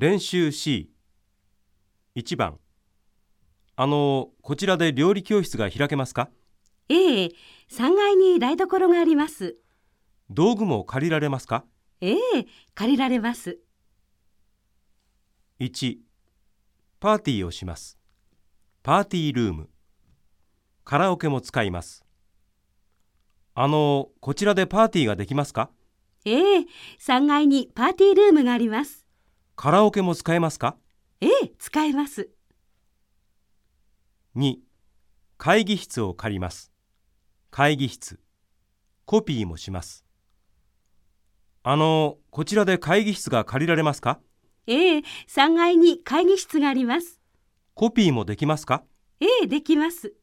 練習 C 1番。あのこちらで料理教室が開けますか？ええ、3階に台所があります。道具も借りられますか？ええ、借りられます。1パーティーをします。パーティールーム。カラオケも使います。あのこちらでパーティーができますか？ええ、3階にパーティールームがあります。カラオケも使えますか？ええ、使えます。2会議室を借ります会議室コピーもしますあのこちらで会議室が借りられますか？ええ、3階に会議室があります。コピーもできますか？ええ、できます。